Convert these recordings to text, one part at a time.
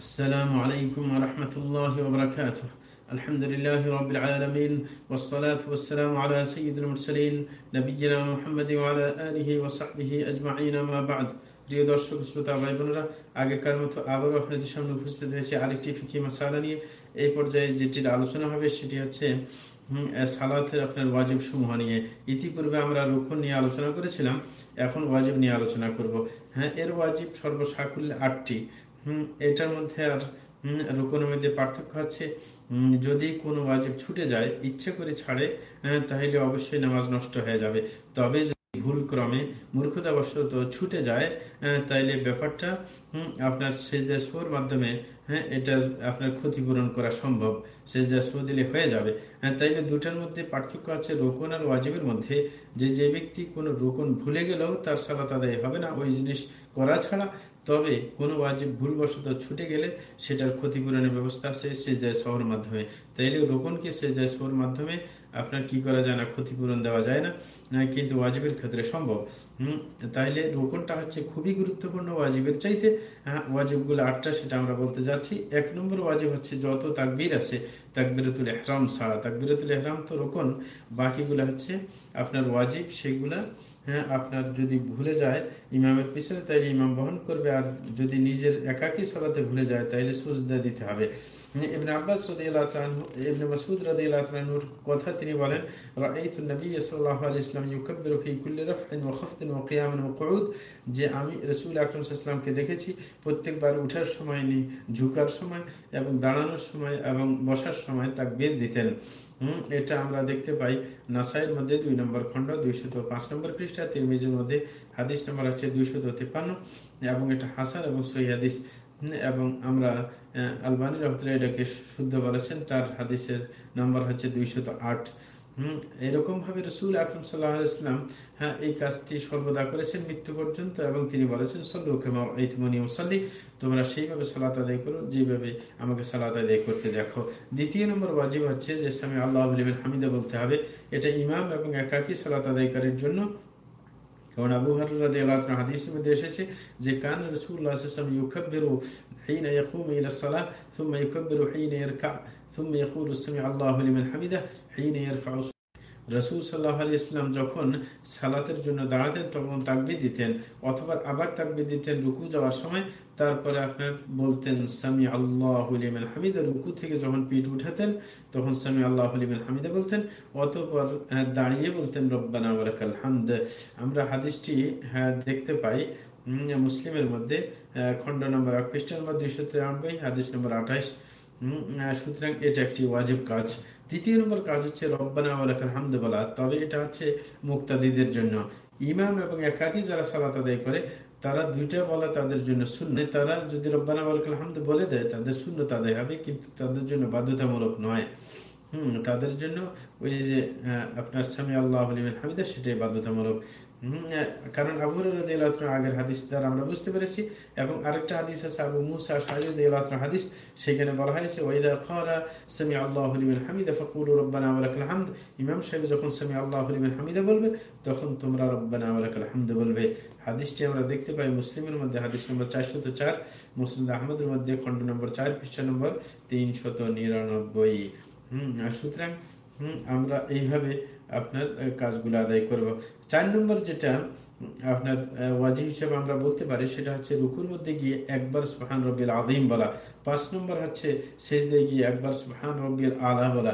السلام عليكم ورحمة الله وبركاته الحمد لله رب العالمين والصلاة والسلام على سيد المرسلين نبينا محمد وعلى آله وصحبه أجمعين ما بعد প্রিয় দর্শক শ্রোতা ভাই বোনেরা আগেকার মতো আবারও আপনাদের সামনে উপস্থিত হয়েছে আরেকটি ফিকি মাসালা নিয়ে এই পর্যায়ে যেটির আলোচনা হবে সেটি হচ্ছে সালাতের আপনার ওয়াজিব সমূহ নিয়ে ইতিপূর্বে আমরা রুখন নিয়ে আলোচনা করেছিলাম এখন ওয়াজিব নিয়ে আলোচনা করব হ্যাঁ এর ওয়াজিব সর্বসাকুল্যে আটটি হম এটার মধ্যে আর রুকনের মধ্যে পার্থক্য হচ্ছে যদি কোনো ওয়াজিব ছুটে যায়, ইচ্ছে করে ছাড়ে তাহলে অবশ্যই নামাজ নষ্ট হয়ে যাবে। তবে ভুল ক্রমে মূর্খতাবশত ছুটে যায় তাইলে ব্যাপারটা আপনার সেজদা শোর মাধ্যমে হ্যাঁ এটার আপনার ক্ষতিপূরণ করা সম্ভব। সেজদা শো দিলে হয়ে যাবে। হ্যাঁ তাইলে দুটার মধ্যে পার্থক্য আছে রোকন আর ওয়াজিবের মধ্যে। যে যে ব্যক্তি কোনো রোকন ভুলে গেলেও তার সালাত আদায় হবে না, ওই জিনিস করা ছাড়া। তবে কোনো ওয়াজিব ভুলবশত ছুটে গেলে সেটার ক্ষতিপূরণের ব্যবস্থা আছে সেজদায় সহর মাধ্যমে। তাইলে রোকনকে সেজদায় সহর মাধ্যমে আপনার কি করা যায় না, ক্ষতিপূরণ দেওয়া যায় না কিন্তু ওয়াজিবের ক্ষেত্রে সম্ভব। তাইলে রোকনটা হচ্ছে খুবই গুরুত্বপূর্ণ ওয়াজিবের চাইতে। হ্যাঁ ওয়াজিবগুলো আটটা, সেটা আমরা বলতে যাচ্ছি। এক নম্বর ওয়াজিব হচ্ছে যত তাকবির আছে, তাকবিরতুল এহরাম ছাড়া। তাকবিরতুল এহরাম তো রকম বাকিগুলো হচ্ছে আপনার ওয়াজিব সেগুলা হ্যাঁ আপনার যদি ভুলে যায় ইমামের পিছনে, তাইলে ইমাম বহন করবে। আর যদি নিজের একাকি সালাতে ভুলে যায়, তাইলে সুজদা দিতে হবে। রাদিয়াল্লাহুর কথা তিনি বলেন নবী কুউদ। যে আমি রাসূল সাল্লাল্লাহু দেখেছি, প্রত্যেকবার উঠার সময়, নি ঝুকার সময় এবং দাঁড়ানোর সময় এবং বসার সময় তাকবীর দিতেন। এটা আমরা দেখতে পাই নাসাইয়ের মধ্যে দুই নম্বর খণ্ড, দুইশত পাঁচ নম্বর খ্রিস্টা তিরমিজের মধ্যে হাদিস নম্বর হচ্ছে দুইশত তিপ্পান্ন, এবং এটা হাসান এবং সহি এবং আমরা আলবানি রহমতুল্লাহ এটাকে শুদ্ধ বলেছেন, তার হাদিসের নম্বর হচ্ছে দুইশত আট। এরকম ভাবে রসুল আকরম সাল্লাহ ইসলাম হ্যাঁ এই কাজটি সর্বদা করেছেন মৃত্যু পর্যন্ত এবং তিনি বলেছেন, সল্লি তোমরা সেইভাবে সালাত আদায় করো, যেভাবে আমাকে সালাত আদায় করতে দেখো। দ্বিতীয় নম্বর ওয়াজিব হচ্ছে যে স্বামী আল্লাহ হামিদা বলতে হবে। এটা ইমাম এবং একাকি সালাত আদায়কারীর জন্য كون أبو هريرة رضي الله عنه حديث بديشة زي كان رسول الله صلى الله عليه وسلم يكبر حين يقوم إلى الصلاة ثم يكبر حين يركع ثم يقول سمع الله لمن حمده حين يرفع রসুল সাল্লাহ আলি ইসলাম যখন সালাতের জন্য দাঁড়াতেন, তখন তাকবি দিতেন অথবা আবার তাকবি দিতেন রুকু যাওয়ার সময়। তারপরে আপনার বলতেন, সামি আল্লাহ হামিদা। রুকু থেকে যখন পিঠ উঠাতেন, তখন সামি আল্লাহ হামিদা বলতেন। অতপর দাঁড়িয়ে বলতেন, রব্বানা ওরাকাল হামদ। আমরা হাদিসটি হ্যাঁ দেখতে পাই মুসলিমের মধ্যে খণ্ড নম্বর পৃষ্ঠ নম্বর দুইশো তিরানব্বই, হাদিস নম্বর আঠাইশ সুতরাং এটা একটি ওয়াজিব কাজ। তৃতীয় নম্বর কাজ হচ্ছে, রব্বানা বলা তবে এটা হচ্ছে মুক্তাদিদের জন্য। ইমাম এবং একাকি যারা সালাত আদায় করে, তারা দুইটা বলা তাদের জন্য শূন্য তারা যদি রব্বানা আলাকাল হামদ বলে দেয়, তাদের শূন্য তাদের হবে, কিন্তু তাদের জন্য বাধ্যতামূলক নয়। হম, তাদের জন্য ওই যে আপনার স্বামী আল্লাহ হামিদা, সেটাই বাধ্যতামূলক। কারণ আবু আগের হাদিস দ্বারা আমরা বুঝতে পেরেছি, এবং আরেকটা হাদিস আছে আবু মুসা হাদিস সেখানে বলা হয়েছে, ওয়াইদা খালা সামি আল্লাহ হামিদা ফকুল রব্বানা আলাকাল হামদ। ইমাম সাহেব যখন সামি আল্লাহ হামিদা বলবে, তখন তোমরা রব্বানা আলাকাল হামদ বলবে। হাদিসটি আমরা দেখতে পাই মুসলিমের মধ্যে, হাদিস নম্বর চারশত চার, মুসলিম আহমদের মধ্যে, খণ্ড নম্বর চার, পৃষ্ঠা নম্বর তিনশত নিরানব্বই। হম সুতরাং আমরা এইভাবে আপনার কাজগুলো আদায় করব। চার নম্বর যেটা, আপনার ওয়াজি হিসেবে আমরা বলতে পারি, সেটা হচ্ছে রুকুর মধ্যে গিয়ে একবার সুহান রব্বিল আদিম বলা। পাঁচ নম্বর হচ্ছে শেষ দিয়ে গিয়ে একবার সুহান রব্বিল আলা বলা।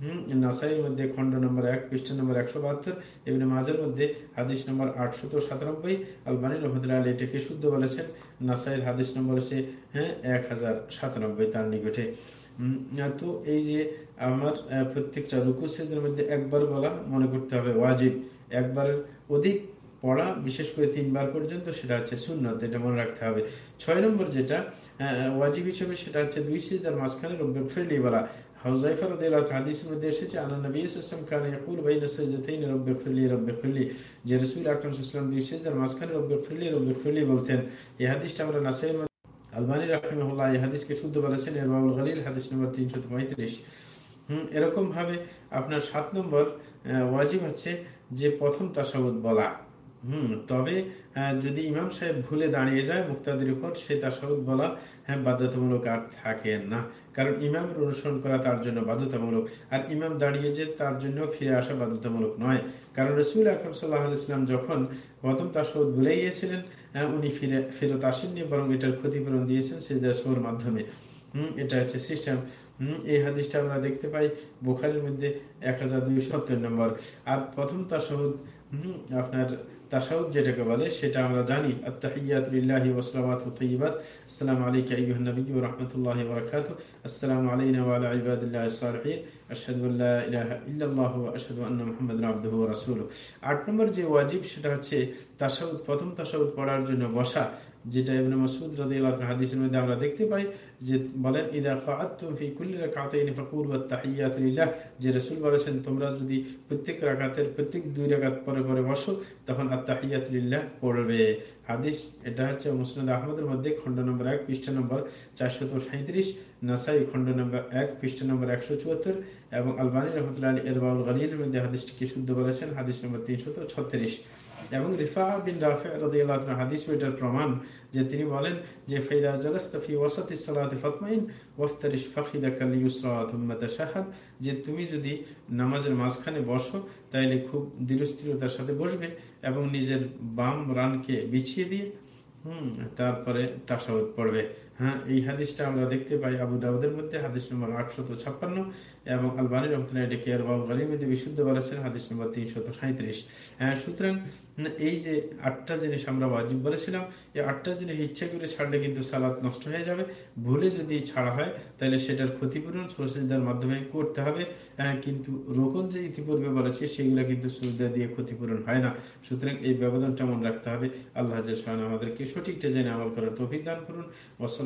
হম, নাসাইয়ের মধ্যে খণ্ড নম্বর এক, পৃষ্ঠ নম্বর একশো বাহাত্তর এবং মাঝের মধ্যে হাদিস নম্বর আটশত সাতানব্বই, আলবানী রহমদুল্লাহ আলী এটাকে শুদ্ধ বলেছেন, নাসাইয়ের হাদিস নম্বর হচ্ছে হ্যাঁ এক হাজার সাতানব্বই তার নিকটে। তো এই যে আমার প্রত্যেকটা রুকুসেদের মধ্যে একবার বলা মনে করতে হবে ওয়াজিব। একবারের অধিক পড়া, বিশেষ করে তিনবার পর্যন্ত, সেটা হচ্ছে সুন্নত, এটা মনে রাখতে হবে। ছয় নম্বর যেটা ওয়াজিব হিসেবে সেটা হচ্ছে দুই সিজদার মাঝখানে রব্বে ফেরলি বলা হাউজাইফা রাদিয়াল্লাহু হাদিসের মধ্যে এসেছে আনা নবী সাল্লাল্লাহু কানা ইয়াকুল বাইনা সাজদাতাইন রব্বে ফিরলি রব্বে ফিরলি মাঝখানে রব্বে ফিরলি বলতেন এই হাদিসটা আমরা নাসাইয়ের আলবানী রাহিমাহুল্লাহ এই হাদিসকে শুদ্ধ বলেছেন এর বাবুল গলিল হাদিস নম্বর তিনশো পঁয়ত্রিশ হম এরকম ভাবে আপনার সাত নম্বর ওয়াজিব হচ্ছে যে প্রথম তাসাউদ বলা হুম, তবে যদি ইমাম সাহেব ভুলে দাঁড়িয়ে যায় মুক্তাদের উপর, সে তাসাউদ বলা হ্যাঁ বাধ্যতামূলক আর থাকে না। কারণ ইমামের অনুসরণ করা তার জন্য বাধ্যতামূলক, আর ইমাম দাঁড়িয়ে যে তার জন্য ফিরে আসা বাধ্যতামূলক নয়। কারণ রসুল আকরম সাল্লাহ ইসলাম যখন প্রথম তাসাউদ ভুলে গিয়েছিলেন উনি ফিরে, ফেরত আসেননি, বরং এটার ক্ষতিপূরণ দিয়েছেন সেজদাসোর মাধ্যমে। হম, এটা হচ্ছে সিস্টেম। হম, এই হাদিসটা আমরা দেখতে পাই বোখারের মধ্যে এক হাজার সত্তর নম্বর। আর প্রথম তাসাহুদ, হম, আপনার তাসাউদ যেটাকে বলে, সেটা আমরা জানি। আট নম্বর যে ওয়াজিব, সেটা হচ্ছে তাসাউদ প্রথম তাসাউদ পড়ার জন্য বসা। যেটা ইবনে মাসউদ রাদিয়াল্লাহু হাদিসের মধ্যে আমরা দেখতে পাই যে বলেন, ইদা কাআতুম ফি কুল্লি রাকাতাইনি ফাকুলু আত-তাহিয়াতু লিল্লাহ যে রাসূল বলেছেন, তোমরা যদি প্রত্যেক রাকাতের প্রত্যেক দুই রাকাত পরে পরে বসো, তখন আত-তাহিয়াতু লিল্লাহ পড়বে। হাদিস, এটা হচ্ছে মুসনাদ আহমদের মধ্যে, খণ্ড নম্বর 1 পৃষ্ঠা নম্বর 437 নাসাই খণ্ড নম্বর 1 পৃষ্ঠা নম্বর 174 এবং আলবানী রাহমাতুল্লাহ আলাইহি এরবাউল গলিলের মধ্যে হাদিসটিকে শুদ্ধ বলেছেন, হাদিস নম্বর 336 এবং রিফা বিন রাফে হাদিস প্রমাণ যে তিনি বলেন যে যে তুমি যদি নামাজের মাঝখানে বসো, তাইলে খুব দৃঢ়স্থিরতার সাথে বসবে এবং নিজের বাম রানকে বিছিয়ে দিয়ে, হুম, তারপরে তাসাউদ পড়বে। হ্যাঁ এই হাদিসটা আমরা দেখতে পাই আবু দাউদের মধ্যে, হাদিস নম্বর আটশত ছাপ্পান্ন, এবং আলবানী রহমতুল্লাহ বিশুদ্ধ বলেছেন, হাদিস নম্বর তিনশত সাঁত্রিশ হ্যাঁ সুতরাং, এই যে আটটা জিনিস আমরা ওয়াজিব বলেছিলাম, এই আটটা জিনিস ইচ্ছা করে ছাড়লে কিন্তু সালাদ নষ্ট হয়ে যাবে। ভুলে যদি ছাড়া হয়, তাহলে সেটার ক্ষতিপূরণ সরসিদার মাধ্যমে করতে হবে। কিন্তু রোকন যে ইতিপূর্বে বলেছে, সেগুলো কিন্তু সুবিধা দিয়ে ক্ষতিপূরণ হয় না। সুতরাং এই ব্যবধানটা মনে রাখতে হবে। আল্লাহ আমাদেরকে সঠিকটা জেনে আমল করার তৌফিক দান করুন। ওসল